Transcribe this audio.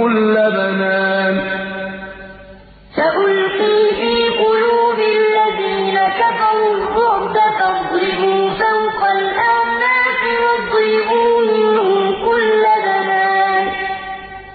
كل بنان. سألقي في قلوب الذين كفروا